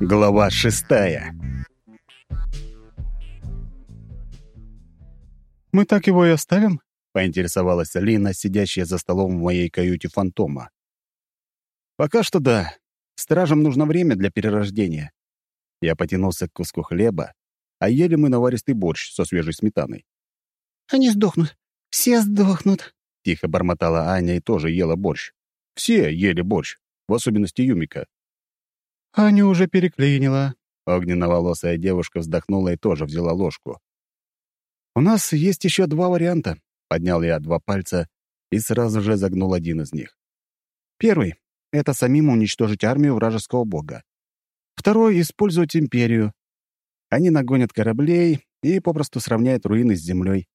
Глава шестая. «Мы так его и оставим?» — поинтересовалась Алина, сидящая за столом в моей каюте фантома. «Пока что да. Стражам нужно время для перерождения». Я потянулся к куску хлеба, а ели мы наваристый борщ со свежей сметаной. «Они сдохнут. Все сдохнут», — тихо бормотала Аня и тоже ела борщ. Все ели борщ, в особенности Юмика. «Аня уже переклинила». Огненноволосая девушка вздохнула и тоже взяла ложку. «У нас есть еще два варианта», — поднял я два пальца и сразу же загнул один из них. Первый — это самим уничтожить армию вражеского бога. Второй — использовать империю. Они нагонят кораблей и попросту сравняют руины с землей.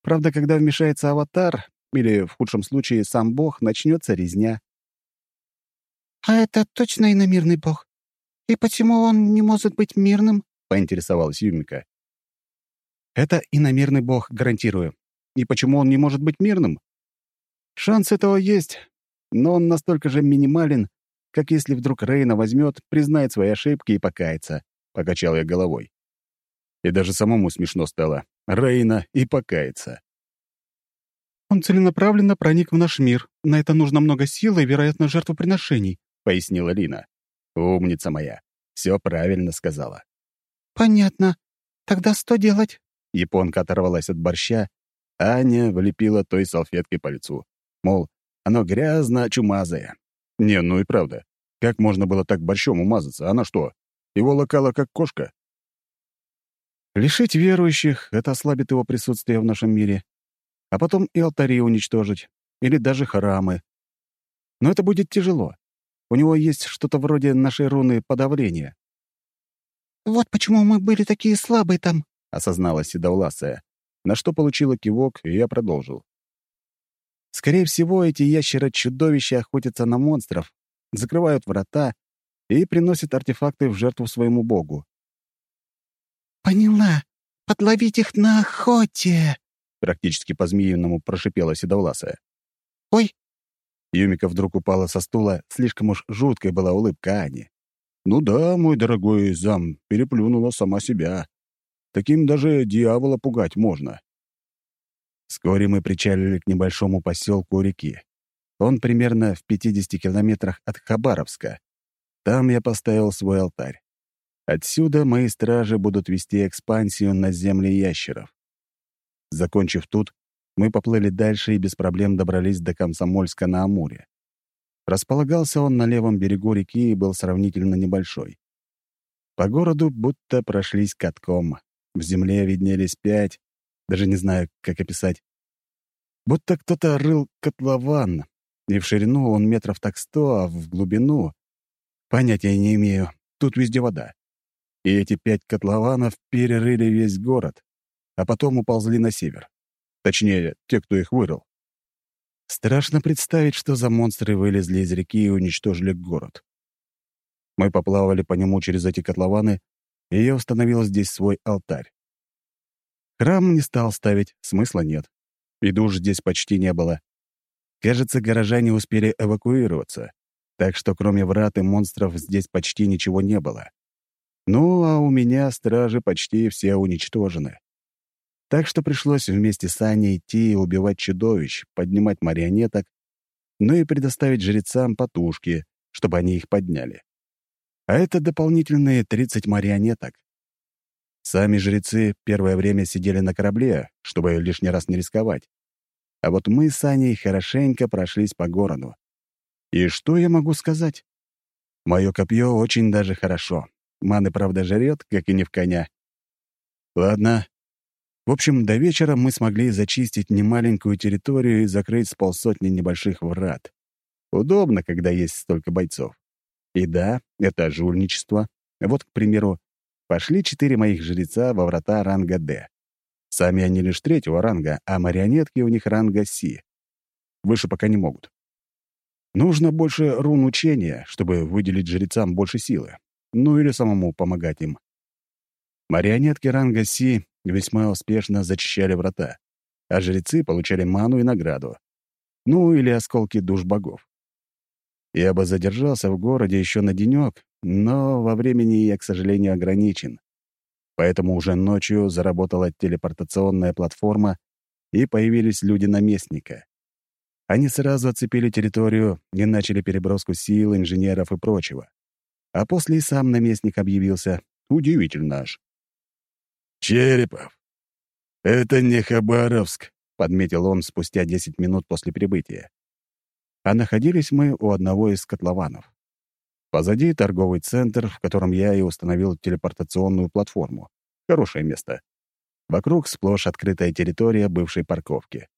Правда, когда вмешается аватар, или, в худшем случае, сам бог, начнется резня. «А это точно иномирный бог? И почему он не может быть мирным?» — поинтересовалась Юмика. «Это иномирный бог, гарантирую. И почему он не может быть мирным? Шанс этого есть, но он настолько же минимален, как если вдруг Рейна возьмет, признает свои ошибки и покается», — покачал я головой. И даже самому смешно стало. Рейна и покается. «Он целенаправленно проник в наш мир. На это нужно много сил и, вероятно, жертвоприношений», — пояснила Лина. «Умница моя. Все правильно сказала». «Понятно. Тогда что делать?» Японка оторвалась от борща, Аня влепила той салфеткой по лицу. Мол, оно грязно, чумазое. Не, ну и правда. Как можно было так борщом умазаться? Она что, его локала как кошка? Лишить верующих — это ослабит его присутствие в нашем мире. А потом и алтари уничтожить. Или даже храмы. Но это будет тяжело. У него есть что-то вроде нашей руны подавления. «Вот почему мы были такие слабые там», — осознала Седовласая, на что получила кивок, и я продолжил. Скорее всего, эти ящеры-чудовища охотятся на монстров, закрывают врата и приносят артефакты в жертву своему богу. «Поняла. Подловить их на охоте!» Практически по-змеиному прошипела Седовласая. «Ой!» Юмика вдруг упала со стула, слишком уж жуткая была улыбка Ани. «Ну да, мой дорогой зам, переплюнула сама себя. Таким даже дьявола пугать можно». Вскоре мы причалили к небольшому поселку у реки. Он примерно в 50 километрах от Хабаровска. Там я поставил свой алтарь. Отсюда мои стражи будут вести экспансию на земли ящеров. Закончив тут, мы поплыли дальше и без проблем добрались до Комсомольска на Амуре. Располагался он на левом берегу реки и был сравнительно небольшой. По городу будто прошлись катком. В земле виднелись пять, даже не знаю, как описать. Будто кто-то рыл котлован, и в ширину он метров так сто, а в глубину... Понятия не имею, тут везде вода и эти пять котлованов перерыли весь город, а потом уползли на север. Точнее, те, кто их вырыл. Страшно представить, что за монстры вылезли из реки и уничтожили город. Мы поплавали по нему через эти котлованы, и я установил здесь свой алтарь. Храм не стал ставить, смысла нет. И душ здесь почти не было. Кажется, горожане успели эвакуироваться, так что кроме врат и монстров здесь почти ничего не было. Ну, а у меня стражи почти все уничтожены. Так что пришлось вместе с Аней идти и убивать чудовищ, поднимать марионеток, ну и предоставить жрецам потушки, чтобы они их подняли. А это дополнительные 30 марионеток. Сами жрецы первое время сидели на корабле, чтобы лишний раз не рисковать. А вот мы с Аней хорошенько прошлись по городу. И что я могу сказать? Мое копье очень даже хорошо. Маны, правда, жрет, как и не в коня. Ладно. В общем, до вечера мы смогли зачистить немаленькую территорию и закрыть с полсотни небольших врат. Удобно, когда есть столько бойцов. И да, это жульничество. Вот, к примеру, пошли четыре моих жреца во врата ранга «Д». Сами они лишь третьего ранга, а марионетки у них ранга «Си». Выше пока не могут. Нужно больше рун учения, чтобы выделить жрецам больше силы ну или самому помогать им. Марионетки ранга Си весьма успешно зачищали врата, а жрецы получали ману и награду. Ну или осколки душ богов. Я бы задержался в городе еще на денек, но во времени я, к сожалению, ограничен. Поэтому уже ночью заработала телепортационная платформа, и появились люди наместника. Они сразу оцепили территорию и начали переброску сил, инженеров и прочего. А после и сам наместник объявился. Удивительно аж. «Черепов, это не Хабаровск», — подметил он спустя 10 минут после прибытия. А находились мы у одного из котлованов. Позади торговый центр, в котором я и установил телепортационную платформу. Хорошее место. Вокруг сплошь открытая территория бывшей парковки.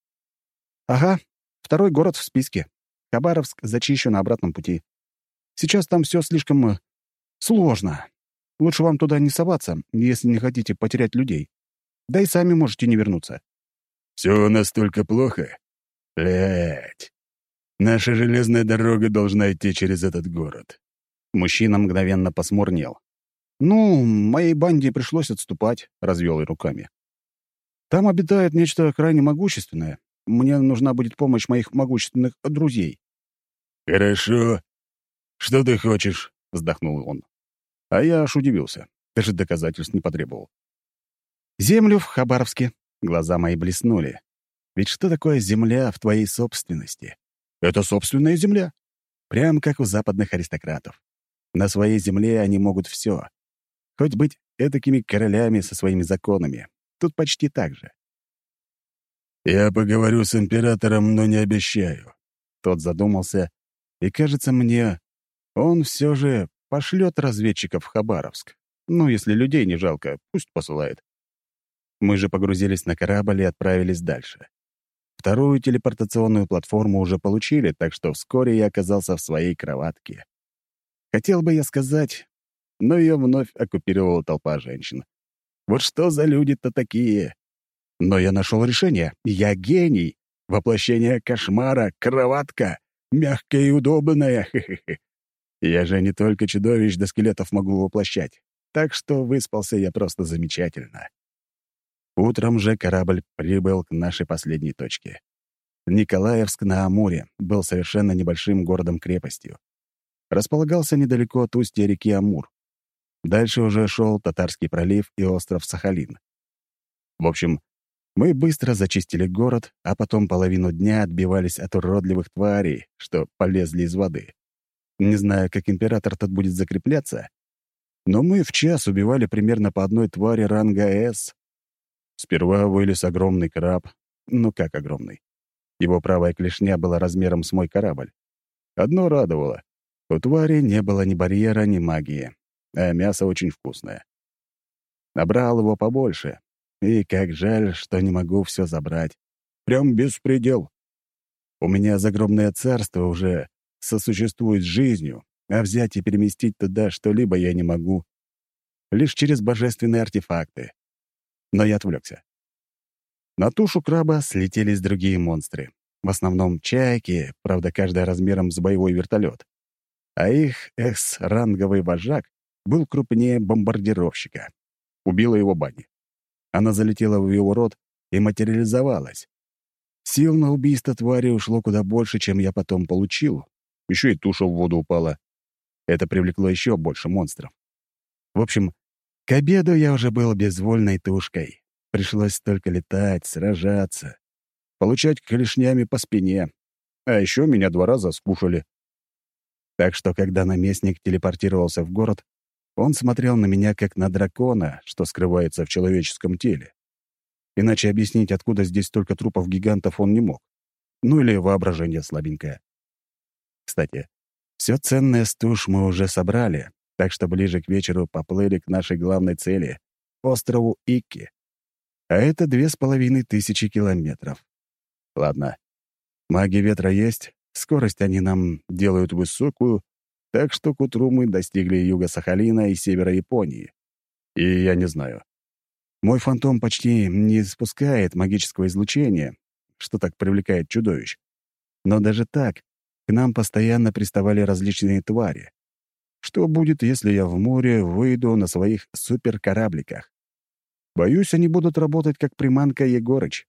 «Ага, второй город в списке. Хабаровск зачищен на обратном пути. Сейчас там все слишком э, сложно. Лучше вам туда не соваться, если не хотите потерять людей. Да и сами можете не вернуться». «Все настолько плохо? Блядь. Наша железная дорога должна идти через этот город». Мужчина мгновенно посмурнел. «Ну, моей банде пришлось отступать», — развел и руками. «Там обитает нечто крайне могущественное. Мне нужна будет помощь моих могущественных друзей». «Хорошо. Что ты хочешь?» — вздохнул он. А я аж удивился. Даже доказательств не потребовал. «Землю в Хабаровске». Глаза мои блеснули. «Ведь что такое земля в твоей собственности?» «Это собственная земля. Прям как у западных аристократов. На своей земле они могут все. Хоть быть этакими королями со своими законами. Тут почти так же. «Я поговорю с императором, но не обещаю». Тот задумался, и, кажется мне, он все же Пошлет разведчиков в Хабаровск. Ну, если людей не жалко, пусть посылает. Мы же погрузились на корабль и отправились дальше. Вторую телепортационную платформу уже получили, так что вскоре я оказался в своей кроватке. Хотел бы я сказать, но ее вновь оккупировала толпа женщин. Вот что за люди-то такие? Но я нашел решение. Я гений. Воплощение кошмара, кроватка. Мягкая и удобная. Хе -хе -хе. Я же не только чудовищ до скелетов могу воплощать, так что выспался я просто замечательно. Утром же корабль прибыл к нашей последней точке. Николаевск на Амуре был совершенно небольшим городом-крепостью. Располагался недалеко от устья реки Амур. Дальше уже шел Татарский пролив и остров Сахалин. В общем, мы быстро зачистили город, а потом половину дня отбивались от уродливых тварей, что полезли из воды. Не знаю, как император тут будет закрепляться, но мы в час убивали примерно по одной твари ранга «С». Сперва вылез огромный краб. Ну как огромный? Его правая клешня была размером с мой корабль. Одно радовало. У твари не было ни барьера, ни магии, а мясо очень вкусное. Набрал его побольше, и как жаль, что не могу все забрать. Прям беспредел. У меня загромное царство уже сосуществует с жизнью, а взять и переместить туда что-либо я не могу. Лишь через божественные артефакты. Но я отвлекся. На тушу краба слетелись другие монстры. В основном чайки, правда, каждая размером с боевой вертолет. А их экс-ранговый вожак был крупнее бомбардировщика. Убила его Банни. Она залетела в его рот и материализовалась. Сил на убийство твари ушло куда больше, чем я потом получил, еще и туша в воду упала. Это привлекло еще больше монстров. В общем, к обеду я уже был безвольной тушкой. Пришлось только летать, сражаться, получать клешнями по спине. А еще меня два раза скушали. Так что, когда наместник телепортировался в город, он смотрел на меня как на дракона, что скрывается в человеческом теле. Иначе объяснить, откуда здесь столько трупов гигантов, он не мог. Ну или воображение слабенькое. Кстати, все ценное с туш мы уже собрали, так что ближе к вечеру поплыли к нашей главной цели — острову Икки. А это две с половиной тысячи километров. Ладно, маги ветра есть, скорость они нам делают высокую, так что к утру мы достигли юга Сахалина и севера Японии. И я не знаю. Мой фантом почти не испускает магического излучения, что так привлекает чудовищ. Но даже так к нам постоянно приставали различные твари. Что будет, если я в море выйду на своих суперкорабликах? Боюсь, они будут работать как приманка Егорыч.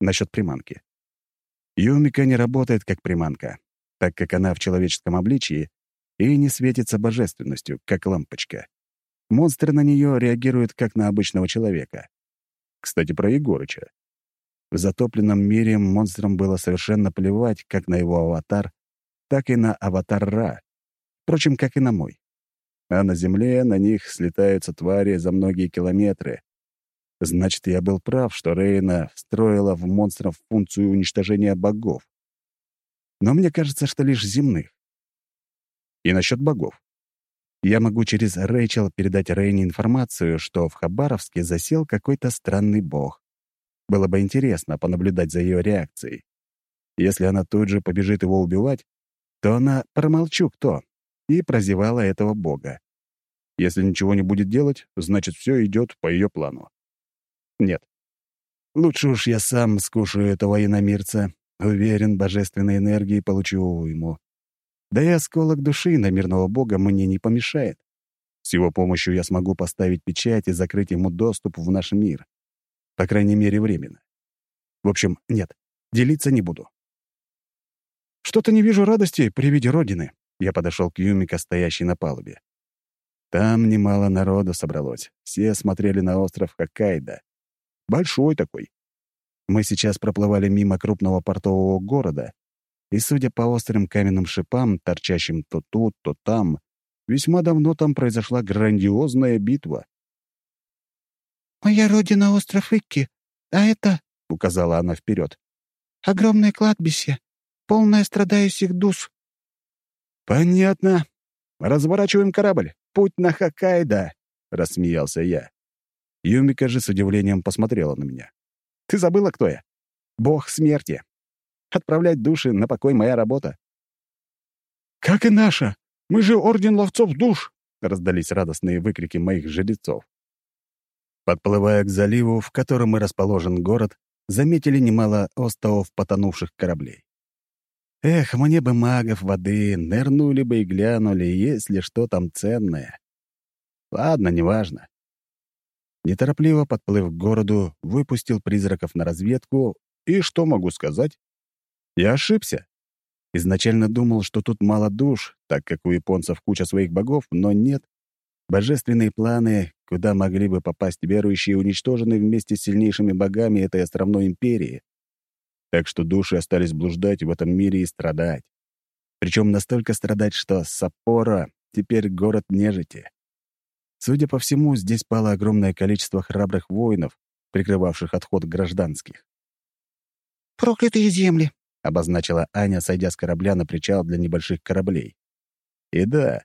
Насчет приманки. Юмика не работает как приманка, так как она в человеческом обличии, и не светится божественностью, как лампочка. Монстры на нее реагируют как на обычного человека. Кстати, про Егорыча. В затопленном мире монстрам было совершенно плевать как на его аватар, так и на аватар Ра. Впрочем, как и на мой. А на Земле на них слетаются твари за многие километры. Значит, я был прав, что Рейна встроила в монстров функцию уничтожения богов. Но мне кажется, что лишь земных. И насчет богов. Я могу через Рэйчел передать Рейне информацию, что в Хабаровске засел какой-то странный бог. Было бы интересно понаблюдать за ее реакцией. Если она тут же побежит его убивать, то она промолчу кто, и прозевала этого бога. Если ничего не будет делать, значит, все идет по ее плану. Нет. Лучше уж я сам скушаю этого иномирца. Уверен, божественной энергии получу ему. Да и осколок души на мирного бога мне не помешает. С его помощью я смогу поставить печать и закрыть ему доступ в наш мир. По крайней мере, временно. В общем, нет, делиться не буду. Что-то не вижу радости при виде Родины. Я подошел к Юмика, стоящей на палубе. Там немало народу собралось. Все смотрели на остров Хоккайдо. Большой такой. Мы сейчас проплывали мимо крупного портового города, и, судя по острым каменным шипам, торчащим то тут, то там, весьма давно там произошла грандиозная битва. «Моя родина — остров Икки, а это...» — указала она вперед. «Огромное кладбище, полное страдающих душ». «Понятно. Разворачиваем корабль. Путь на Хоккайдо», — рассмеялся я. Юмика же с удивлением посмотрела на меня. «Ты забыла, кто я? Бог смерти. Отправлять души на покой — моя работа». «Как и наша! Мы же Орден Ловцов Душ!» — раздались радостные выкрики моих жрецов. Подплывая к заливу, в котором и расположен город, заметили немало остовов потонувших кораблей. Эх, мне бы магов воды, нырнули бы и глянули, есть ли что там ценное. Ладно, неважно. Неторопливо подплыв к городу, выпустил призраков на разведку, и что могу сказать? Я ошибся. Изначально думал, что тут мало душ, так как у японцев куча своих богов, но нет. Божественные планы, куда могли бы попасть верующие, уничтожены вместе с сильнейшими богами этой островной империи. Так что души остались блуждать в этом мире и страдать. Причем настолько страдать, что Саппоро теперь город нежити. Судя по всему, здесь пало огромное количество храбрых воинов, прикрывавших отход гражданских. «Проклятые земли!» — обозначила Аня, сойдя с корабля на причал для небольших кораблей. И да,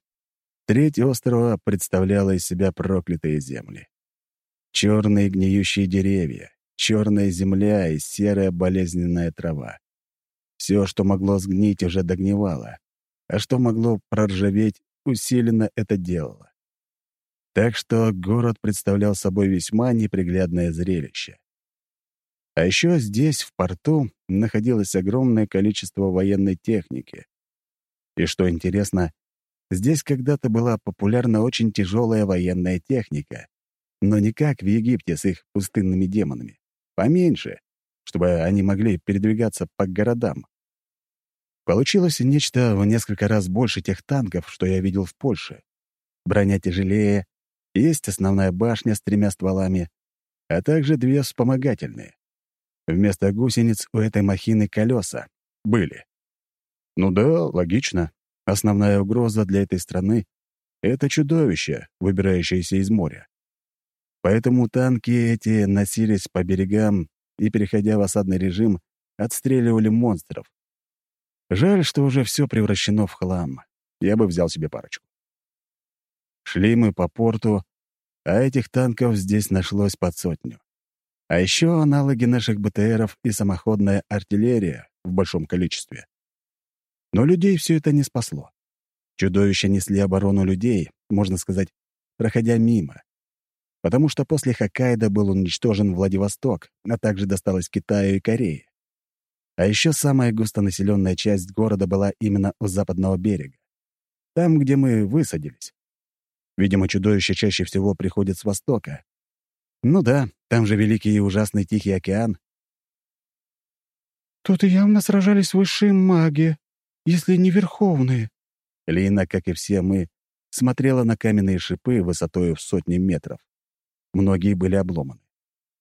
треть острова представляла из себя проклятые земли. Черные гниющие деревья, черная земля и серая болезненная трава. Все, что могло сгнить, уже догнивало, а что могло проржаветь, усиленно это делало. Так что город представлял собой весьма неприглядное зрелище. А еще здесь, в порту, находилось огромное количество военной техники. И что интересно, здесь когда-то была популярна очень тяжелая военная техника, но не как в Египте с их пустынными демонами. Поменьше, чтобы они могли передвигаться по городам. Получилось нечто в несколько раз больше тех танков, что я видел в Польше. Броня тяжелее, есть основная башня с тремя стволами, а также две вспомогательные. Вместо гусениц у этой махины колеса. Были. Ну да, логично. Основная угроза для этой страны — это чудовище, выбирающееся из моря. Поэтому танки эти носились по берегам и, переходя в осадный режим, отстреливали монстров. Жаль, что уже все превращено в хлам. Я бы взял себе парочку. Шли мы по порту, а этих танков здесь нашлось под сотню. А еще аналоги наших БТРов и самоходная артиллерия в большом количестве. Но людей все это не спасло. Чудовища несли оборону людей, можно сказать, проходя мимо. Потому что после Хоккайдо был уничтожен Владивосток, а также досталось Китаю и Корее. А еще самая густонаселенная часть города была именно у западного берега. Там, где мы высадились. Видимо, чудовища чаще всего приходят с востока. Ну да, там же великий и ужасный Тихий океан. Тут явно сражались высшие маги, если не верховные. Лина, как и все мы, смотрела на каменные шипы высотой в сотни метров. Многие были обломаны.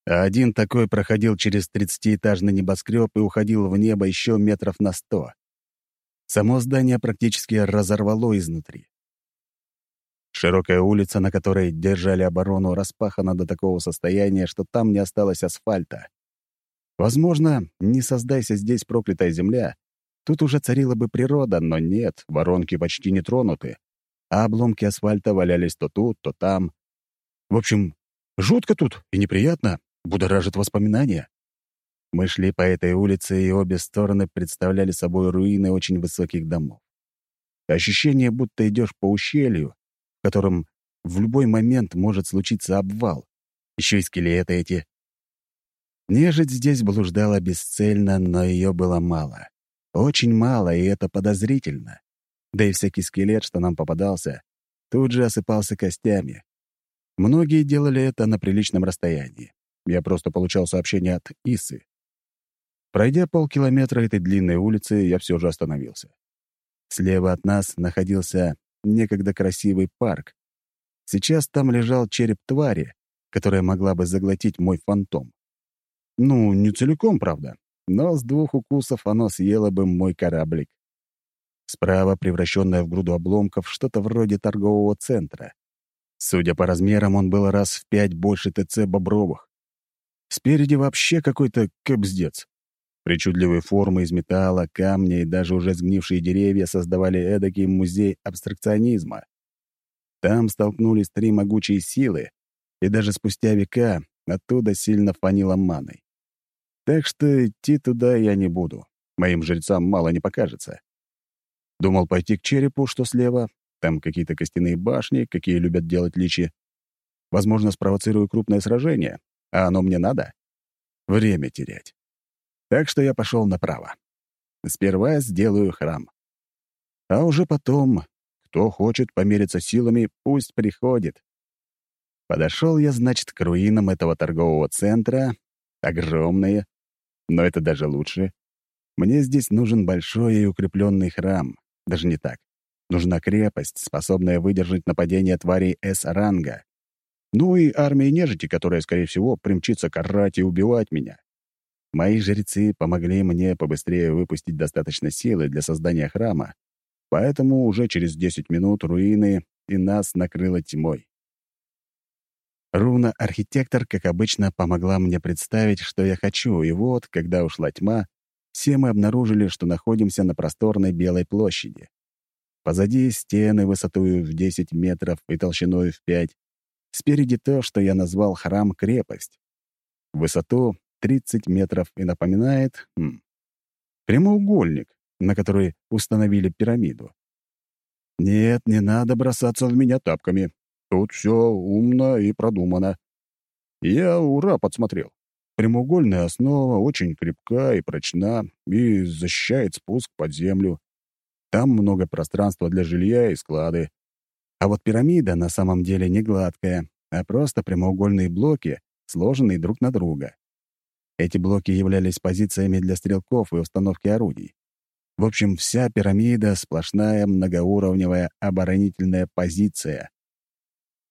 А один такой проходил через тридцатиэтажный небоскреб и уходил в небо еще метров на сто. Само здание практически разорвало изнутри. Широкая улица, на которой держали оборону, распахана до такого состояния, что там не осталось асфальта. Возможно, не создайся здесь проклятая земля, тут уже царила бы природа, но нет, воронки почти не тронуты, а обломки асфальта валялись то тут, то там. В общем, жутко тут и неприятно, будоражит воспоминания. Мы шли по этой улице, и обе стороны представляли собой руины очень высоких домов. Ощущение, будто идешь по ущелью, в котором в любой момент может случиться обвал. Еще и скелеты эти. Нежить здесь блуждала бесцельно, но ее было мало. Очень мало, и это подозрительно. Да и всякий скелет, что нам попадался, тут же осыпался костями. Многие делали это на приличном расстоянии. Я просто получал сообщение от Исы. Пройдя полкилометра этой длинной улицы, я все же остановился. Слева от нас находился некогда красивый парк. Сейчас там лежал череп твари, которая могла бы заглотить мой фантом. Ну, не целиком, правда, но с двух укусов оно съело бы мой кораблик. Справа, превращенное в груду обломков, что-то вроде торгового центра. Судя по размерам, он был раз в пять больше ТЦ Бобровых. Спереди вообще какой-то кобздец. Причудливые формы из металла, камня и даже уже сгнившие деревья создавали эдакий музей абстракционизма. Там столкнулись три могучие силы, и даже спустя века оттуда сильно фанило маной. Так что идти туда я не буду. Моим жрецам мало не покажется. Думал пойти к черепу, что слева. Там какие-то костяные башни, какие любят делать личи. Возможно, спровоцирую крупное сражение. А оно мне надо? Время терять. Так что я пошел направо. Сперва сделаю храм. А уже потом, кто хочет помериться силами, пусть приходит. Подошел я, значит, к руинам этого торгового центра. Огромные. Но это даже лучше. Мне здесь нужен большой и укрепленный храм. Даже не так. Нужна крепость, способная выдержать нападение тварей С-ранга. Ну и армия нежити, которая, скорее всего, примчится карать и убивать меня. Мои жрецы помогли мне побыстрее выпустить достаточно силы для создания храма, поэтому уже через 10 минут руины и нас накрыло тьмой. Руна-архитектор, как обычно, помогла мне представить, что я хочу, и вот, когда ушла тьма, все мы обнаружили, что находимся на просторной белой площади. Позади стены высотой в 10 метров и толщиной в 5. Спереди то, что я назвал храм-крепость. Высоту 30 метров и напоминает... Хм, прямоугольник, на который установили пирамиду. Нет, не надо бросаться в меня тапками. Тут все умно и продумано. Я ура подсмотрел. Прямоугольная основа очень крепка и прочна и защищает спуск под землю. Там много пространства для жилья и склады. А вот пирамида на самом деле не гладкая, а просто прямоугольные блоки, сложенные друг на друга. Эти блоки являлись позициями для стрелков и установки орудий. В общем, вся пирамида — сплошная многоуровневая оборонительная позиция.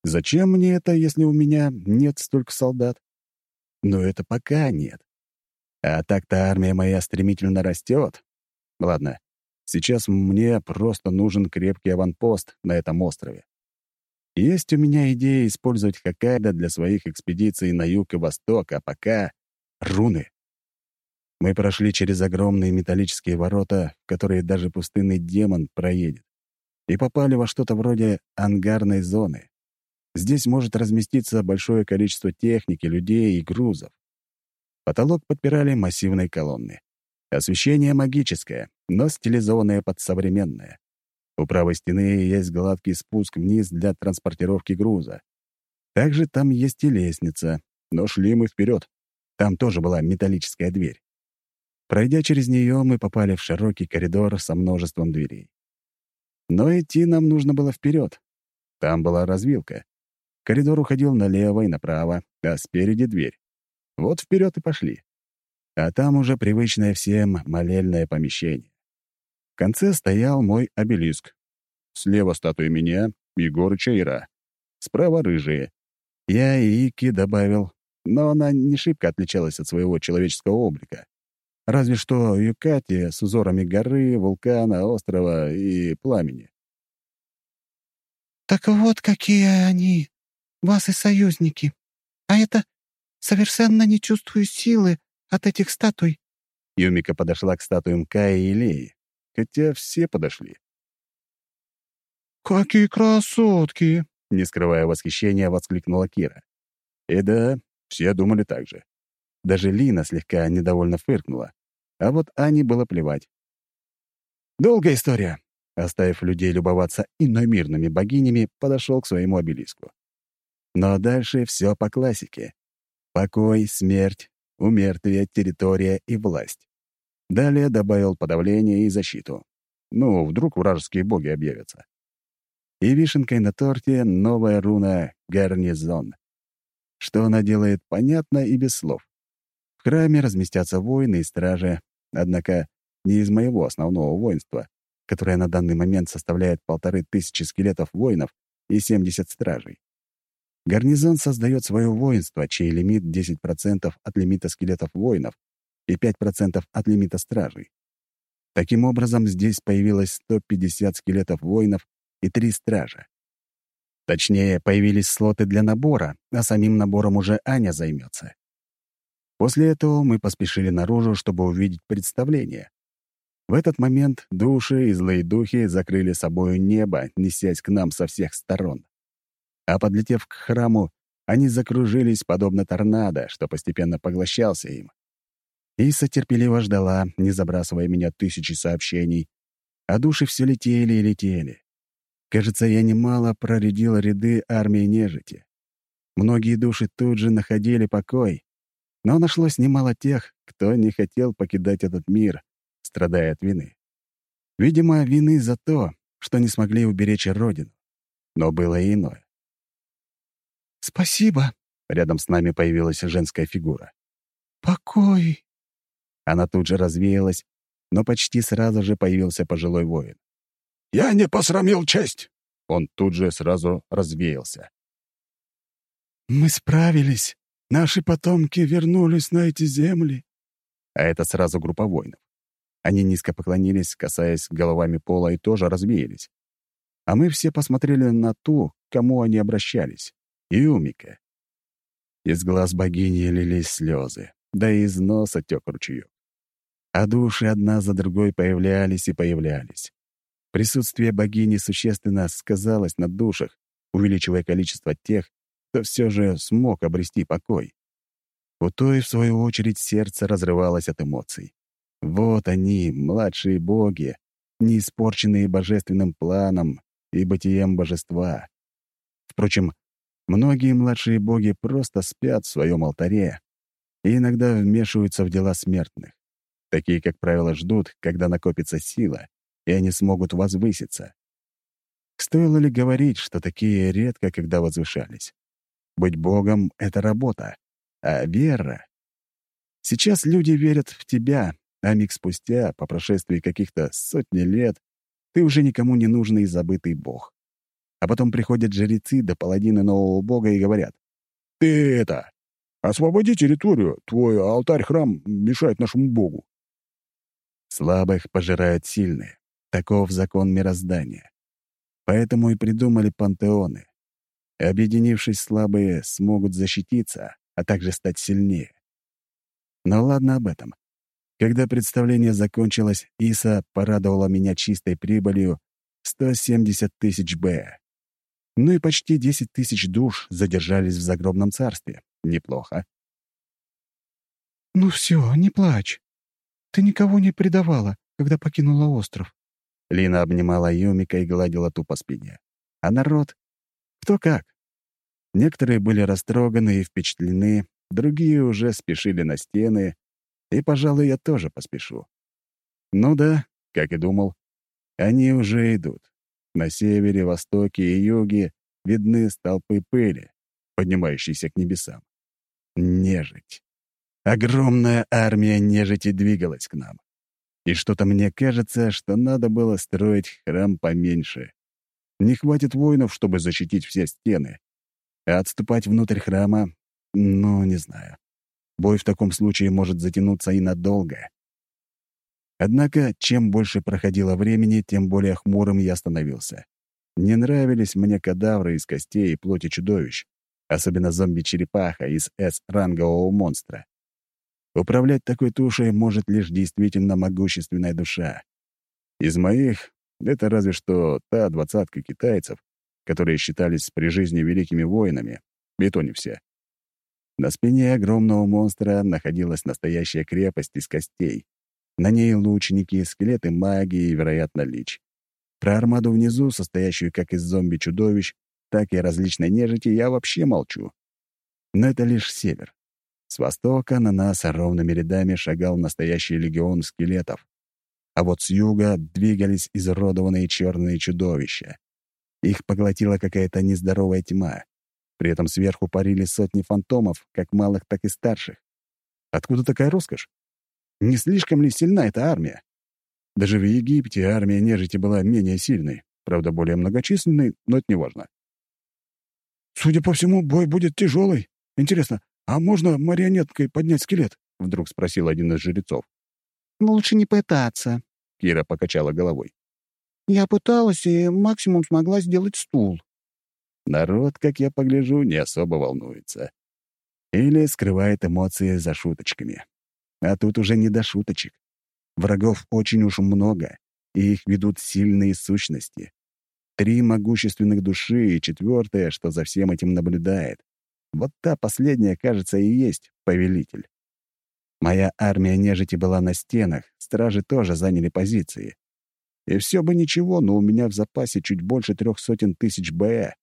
Зачем мне это, если у меня нет столько солдат? Но это пока нет. А так-то армия моя стремительно растет. Ладно, сейчас мне просто нужен крепкий аванпост на этом острове. Есть у меня идея использовать Хоккайдо для своих экспедиций на юг и восток, а пока руны. Мы прошли через огромные металлические ворота, в которые даже пустынный демон проедет, и попали во что-то вроде ангарной зоны. Здесь может разместиться большое количество техники, людей и грузов. Потолок подпирали массивные колонны. Освещение магическое, но стилизованное под современное. У правой стены есть гладкий спуск вниз для транспортировки груза. Также там есть и лестница, но шли мы вперед. Там тоже была металлическая дверь. Пройдя через нее, мы попали в широкий коридор со множеством дверей. Но идти нам нужно было вперед. Там была развилка. Коридор уходил налево и направо, а спереди дверь. Вот вперед и пошли. А там уже привычное всем молельное помещение. В конце стоял мой обелиск. Слева статуи меня, Егор и Чейра. Справа — рыжие. Я и Ики добавил, но она не шибко отличалась от своего человеческого облика. Разве что Юкати с узорами горы, вулкана, острова и пламени. «Так вот какие они, вас и союзники. А это совершенно не чувствую силы от этих статуй». Юмика подошла к статуям Каи и Леи, хотя все подошли. «Какие красотки!» — не скрывая восхищения, воскликнула Кира. И да, все думали так же. Даже Лина слегка недовольно фыркнула. А вот Ане было плевать. Долгая история. Оставив людей любоваться иномирными богинями, подошел к своему обелиску. Но дальше все по классике. Покой, смерть, умертвие, территория и власть. Далее добавил подавление и защиту. Ну, вдруг вражеские боги объявятся. И вишенкой на торте новая руна «Гарнизон». Что она делает, понятно и без слов. В храме разместятся воины и стражи, однако не из моего основного воинства, которое на данный момент составляет полторы тысячи скелетов воинов и 70 стражей. Гарнизон создает свое воинство, чей лимит 10% от лимита скелетов воинов и 5% от лимита стражей. Таким образом, здесь появилось 150 скелетов воинов и 3 стража. Точнее, появились слоты для набора, а самим набором уже Аня займется. После этого мы поспешили наружу, чтобы увидеть представление. В этот момент души и злые духи закрыли собою небо, несясь к нам со всех сторон. А подлетев к храму, они закружились, подобно торнадо, что постепенно поглощался им. Иса терпеливо ждала, не забрасывая меня тысячи сообщений, а души все летели и летели. Кажется, я немало проредил ряды армии нежити. Многие души тут же находили покой, но нашлось немало тех, кто не хотел покидать этот мир, страдая от вины. Видимо, вины за то, что не смогли уберечь Родину. Но было и иное. «Спасибо», — рядом с нами появилась женская фигура. «Покой». Она тут же развеялась, но почти сразу же появился пожилой воин. «Я не посрамил честь!» Он тут же сразу развеялся. «Мы справились. Наши потомки вернулись на эти земли». А это сразу группа воинов. Они низко поклонились, касаясь головами пола, и тоже развеялись. А мы все посмотрели на ту, к кому они обращались — Юмика. Из глаз богини лились слезы, да и из носа тек ручеек. А души одна за другой появлялись и появлялись. Присутствие богини существенно сказалось на душах, увеличивая количество тех, кто все же смог обрести покой. У той, в свою очередь, сердце разрывалось от эмоций. Вот они, младшие боги, не испорченные божественным планом и бытием божества. Впрочем, многие младшие боги просто спят в своем алтаре и иногда вмешиваются в дела смертных. Такие, как правило, ждут, когда накопится сила, и они смогут возвыситься. Стоило ли говорить, что такие редко когда возвышались? Быть Богом — это работа, а вера... Сейчас люди верят в тебя, а миг спустя, по прошествии каких-то сотни лет, ты уже никому не нужный и забытый Бог. А потом приходят жрецы до паладины нового Бога и говорят, «Ты это, освободи территорию, твой алтарь-храм мешает нашему Богу». Слабых пожирают сильные. Таков закон мироздания. Поэтому и придумали пантеоны. Объединившись, слабые смогут защититься, а также стать сильнее. Но ладно об этом. Когда представление закончилось, Иса порадовала меня чистой прибылью 170 тысяч Б. Ну и почти 10 тысяч душ задержались в загробном царстве. Неплохо. «Ну все, не плачь. Ты никого не предавала, когда покинула остров. Лина обнимала Юмика и гладила ту по спине. А народ? Кто как. Некоторые были растроганы и впечатлены, другие уже спешили на стены, и, пожалуй, я тоже поспешу. Ну да, как и думал, они уже идут. На севере, востоке и юге видны столпы пыли, поднимающиеся к небесам. Нежить. Огромная армия нежити двигалась к нам. И что-то мне кажется, что надо было строить храм поменьше. Не хватит воинов, чтобы защитить все стены. А отступать внутрь храма, ну, не знаю. Бой в таком случае может затянуться и надолго. Однако, чем больше проходило времени, тем более хмурым я становился. Не нравились мне кадавры из костей и плоти чудовищ, особенно зомби-черепаха из С-рангового монстра. Управлять такой тушей может лишь действительно могущественная душа. Из моих — это разве что та двадцатка китайцев, которые считались при жизни великими воинами, и то не все. На спине огромного монстра находилась настоящая крепость из костей. На ней лучники, скелеты магии и, вероятно, лич. Про армаду внизу, состоящую как из зомби-чудовищ, так и различной нежити, я вообще молчу. Но это лишь север. С востока на нас ровными рядами шагал настоящий легион скелетов. А вот с юга двигались изуродованные черные чудовища. Их поглотила какая-то нездоровая тьма. При этом сверху парили сотни фантомов, как малых, так и старших. Откуда такая роскошь? Не слишком ли сильна эта армия? Даже в Египте армия нежити была менее сильной, правда, более многочисленной, но это не важно. «Судя по всему, бой будет тяжелый. Интересно, а можно марионеткой поднять скелет?» — вдруг спросил один из жрецов. «Лучше не пытаться», — Кира покачала головой. «Я пыталась и максимум смогла сделать стул». Народ, как я погляжу, не особо волнуется. Или скрывает эмоции за шуточками. А тут уже не до шуточек. Врагов очень уж много, и их ведут сильные сущности. Три могущественных души и четвертая, что за всем этим наблюдает. Вот та последняя, кажется, и есть повелитель. Моя армия нежити была на стенах, стражи тоже заняли позиции. И все бы ничего, но у меня в запасе чуть больше трех сотен тысяч БЭ.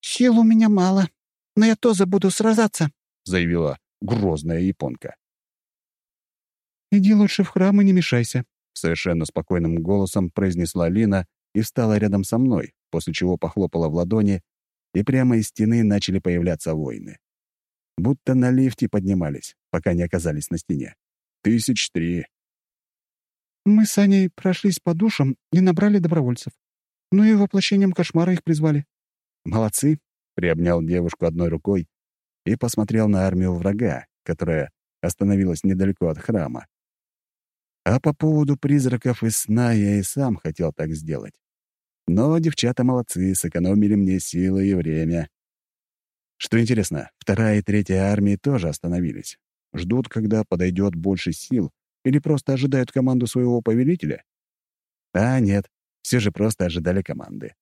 «Сил у меня мало, но я тоже буду сражаться», — заявила грозная японка. «Иди лучше в храм и не мешайся», — совершенно спокойным голосом произнесла Лина и встала рядом со мной, после чего похлопала в ладони, и прямо из стены начали появляться воины. Будто на лифте поднимались, пока не оказались на стене. Тысяч три. Мы с Аней прошлись по душам и набрали добровольцев. Ну и воплощением кошмара их призвали. «Молодцы!» — приобнял девушку одной рукой и посмотрел на армию врага, которая остановилась недалеко от храма. А по поводу призраков из сна я и сам хотел так сделать. Но девчата молодцы, сэкономили мне силы и время. Что интересно, вторая и третья армии тоже остановились. Ждут, когда подойдет больше сил, или просто ожидают команду своего повелителя? А нет, все же просто ожидали команды.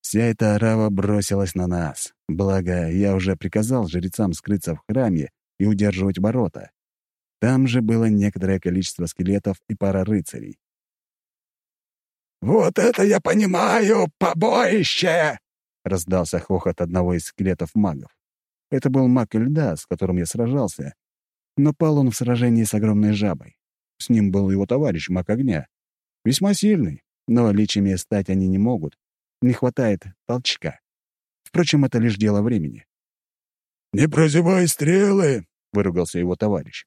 Вся эта арава бросилась на нас. Благо, я уже приказал жрецам скрыться в храме и удерживать ворота. Там же было некоторое количество скелетов и пара рыцарей. «Вот это я понимаю! Побоище!» — раздался хохот одного из скелетов-магов. Это был маг льда, с которым я сражался. Но пал он в сражении с огромной жабой. С ним был его товарищ, маг огня. Весьма сильный, но личами стать они не могут, не хватает толчка. Впрочем, это лишь дело времени. «Не прозевай стрелы!» — выругался его товарищ.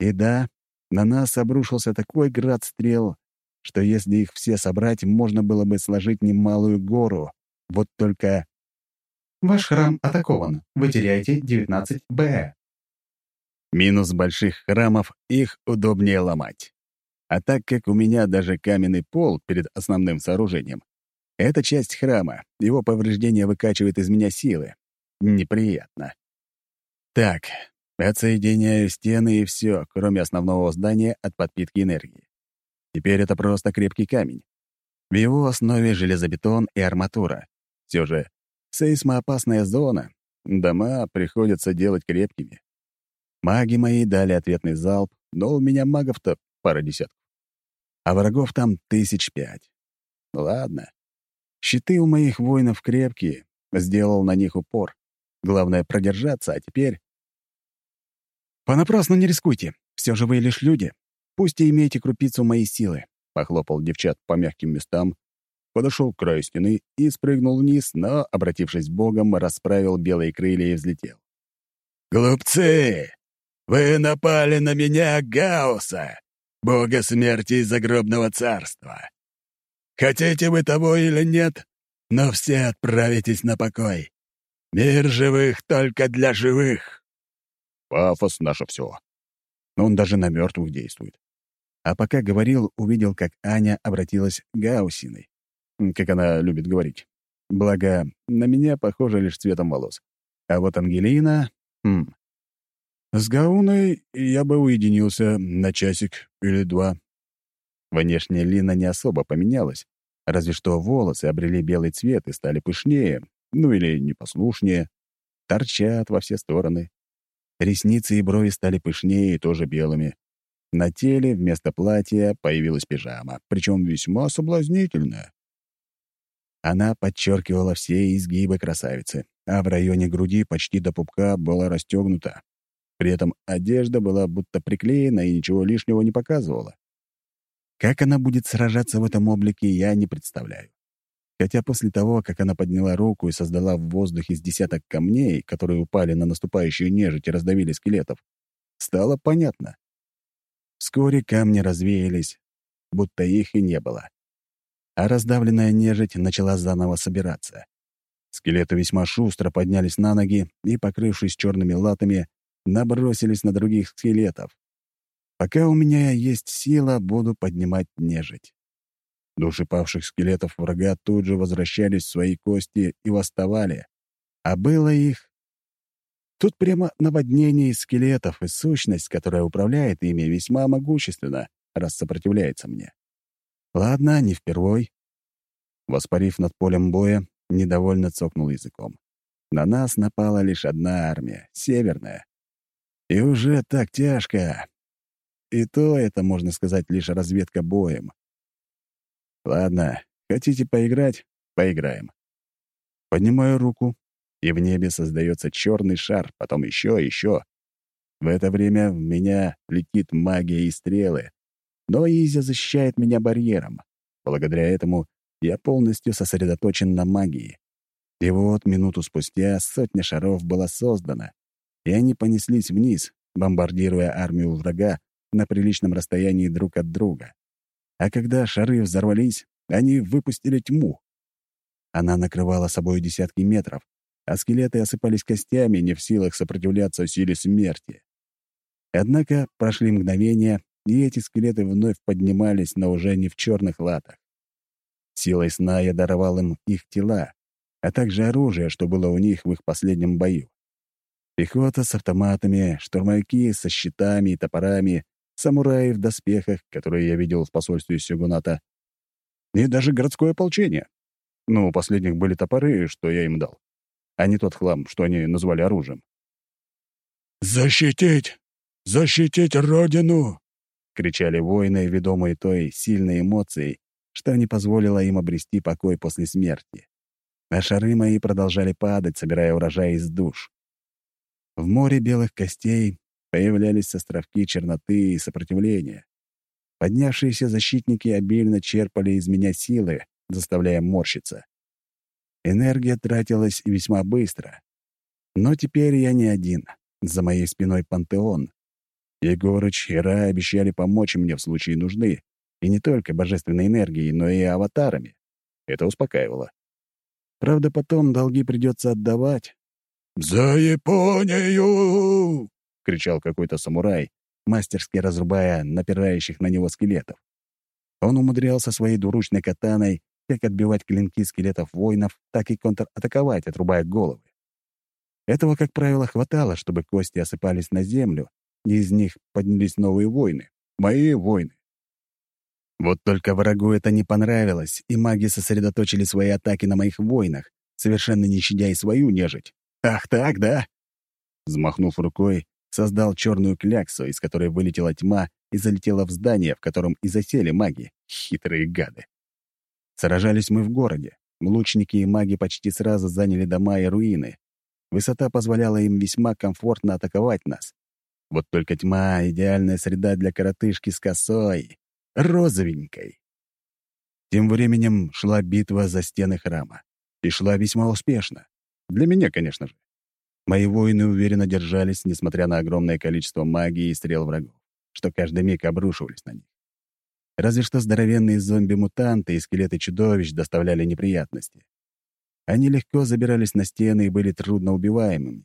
И да, на нас обрушился такой град стрел, что если их все собрать, можно было бы сложить немалую гору. Вот только... Ваш храм атакован. Вы теряете 19 Б. Минус больших храмов, их удобнее ломать. А так как у меня даже каменный пол перед основным сооружением, это часть храма. Его повреждение выкачивает из меня силы. Неприятно. Так, отсоединяю стены и все, кроме основного здания от подпитки энергии. Теперь это просто крепкий камень. В его основе железобетон и арматура. Все же сейсмоопасная зона. Дома приходится делать крепкими. Маги мои дали ответный залп, но у меня магов-то пара десятков. А врагов там тысяч пять. Ладно, Щиты у моих воинов крепкие, сделал на них упор. Главное — продержаться, а теперь... «Понапрасну не рискуйте. Все же вы лишь люди. Пусть и имеете крупицу моей силы», — похлопал девчат по мягким местам, подошел к краю стены и спрыгнул вниз, но, обратившись богом, расправил белые крылья и взлетел. «Глупцы! Вы напали на меня, Гауса, бога смерти из загробного царства. Хотите вы того или нет, но все отправитесь на покой. Мир живых только для живых. Пафос — наше все. Но он даже на мертвых действует. А пока говорил, увидел, как Аня обратилась к Гаусиной. Как она любит говорить. Благо, на меня похоже лишь цветом волос. А вот Ангелина... Хм. С Гауной я бы уединился на часик или два. Внешне Лина не особо поменялась, разве что волосы обрели белый цвет и стали пышнее, ну или непослушнее, торчат во все стороны. Ресницы и брови стали пышнее и тоже белыми. На теле вместо платья появилась пижама, причем весьма соблазнительная. Она подчеркивала все изгибы красавицы, а в районе груди почти до пупка была расстегнута. При этом одежда была будто приклеена и ничего лишнего не показывала. Как она будет сражаться в этом облике, я не представляю. Хотя после того, как она подняла руку и создала в воздухе с десяток камней, которые упали на наступающую нежить и раздавили скелетов, стало понятно. Вскоре камни развеялись, будто их и не было. А раздавленная нежить начала заново собираться. Скелеты весьма шустро поднялись на ноги и, покрывшись черными латами, набросились на других скелетов. Пока у меня есть сила, буду поднимать нежить. Души павших скелетов врага тут же возвращались в свои кости и восставали. А было их... Тут прямо наводнение из скелетов, и сущность, которая управляет ими, весьма могущественна, раз сопротивляется мне. Ладно, не впервой. Воспарив над полем боя, недовольно цокнул языком. На нас напала лишь одна армия — северная. И уже так тяжко. И то это, можно сказать, лишь разведка боем. Ладно, хотите поиграть? Поиграем. Поднимаю руку, и в небе создается черный шар, потом еще и еще. В это время в меня летит магия и стрелы, но Изя защищает меня барьером. Благодаря этому я полностью сосредоточен на магии. И вот минуту спустя сотня шаров была создана, и они понеслись вниз, бомбардируя армию врага на приличном расстоянии друг от друга. А когда шары взорвались, они выпустили тьму. Она накрывала собой десятки метров, а скелеты осыпались костями, не в силах сопротивляться силе смерти. Однако прошли мгновения, и эти скелеты вновь поднимались, но уже не в черных латах. Силой сна я даровал им их тела, а также оружие, что было у них в их последнем бою. Пехота с автоматами, штурмовики со щитами и топорами, самураи в доспехах, которые я видел в посольстве Сюгуната, и даже городское ополчение. Ну, у последних были топоры, что я им дал, а не тот хлам, что они назвали оружием. «Защитить! Защитить Родину!» — кричали воины, ведомые той сильной эмоцией, что не позволило им обрести покой после смерти. А шары мои продолжали падать, собирая урожай из душ. В море белых костей появлялись островки черноты и сопротивления. Поднявшиеся защитники обильно черпали из меня силы, заставляя морщиться. Энергия тратилась весьма быстро. Но теперь я не один. За моей спиной пантеон. Егорыч и Ра обещали помочь мне в случае нужды, и не только божественной энергией, но и аватарами. Это успокаивало. Правда, потом долги придется отдавать. «За Японию!» — кричал какой-то самурай, мастерски разрубая напирающих на него скелетов. Он умудрялся своей двуручной катаной как отбивать клинки скелетов воинов, так и контратаковать, отрубая головы. Этого, как правило, хватало, чтобы кости осыпались на землю, и из них поднялись новые войны. Мои войны. Вот только врагу это не понравилось, и маги сосредоточили свои атаки на моих воинах, совершенно не щадя и свою нежить. Ах так, да? Взмахнув рукой, создал черную кляксу, из которой вылетела тьма и залетела в здание, в котором и засели маги, хитрые гады. Сражались мы в городе. Лучники и маги почти сразу заняли дома и руины. Высота позволяла им весьма комфортно атаковать нас. Вот только тьма — идеальная среда для коротышки с косой, розовенькой. Тем временем шла битва за стены храма. И шла весьма успешно. Для меня, конечно же. Мои воины уверенно держались, несмотря на огромное количество магии и стрел врагов, что каждый миг обрушивались на них. Разве что здоровенные зомби-мутанты и скелеты чудовищ доставляли неприятности. Они легко забирались на стены и были трудноубиваемыми.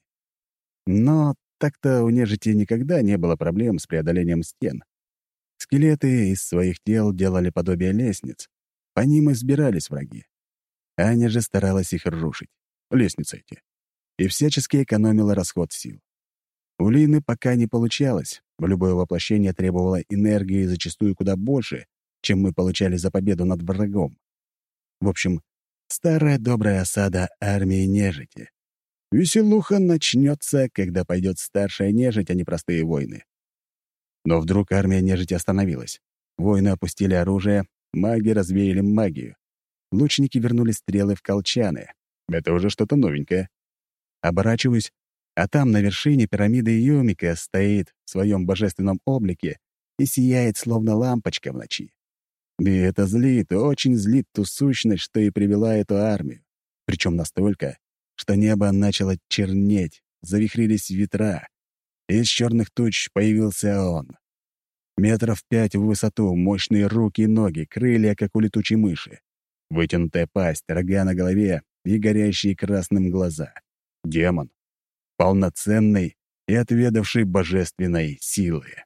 Но так-то у нежити никогда не было проблем с преодолением стен. Скелеты из своих тел делали подобие лестниц. По ним и сбирались враги. Аня же старалась их рушить. Лестницы эти. И всячески экономила расход сил. У Лины пока не получалось. Любое воплощение требовало энергии зачастую куда больше, чем мы получали за победу над врагом. В общем, старая добрая осада армии нежити. Веселуха начнется, когда пойдет старшая нежить, а не простые войны. Но вдруг армия нежити остановилась. Воины опустили оружие, маги развеяли магию. Лучники вернули стрелы в колчаны. Это уже что-то новенькое. Оборачиваюсь, а там на вершине пирамиды Юмика стоит в своем божественном облике и сияет, словно лампочка в ночи. И это злит, очень злит ту сущность, что и привела эту армию. Причем настолько, что небо начало чернеть, завихрились ветра. Из черных туч появился он. Метров пять в высоту, мощные руки и ноги, крылья, как у летучей мыши. Вытянутая пасть, рога на голове и горящие красным глаза. Демон. Полноценный и отведавший божественной силы.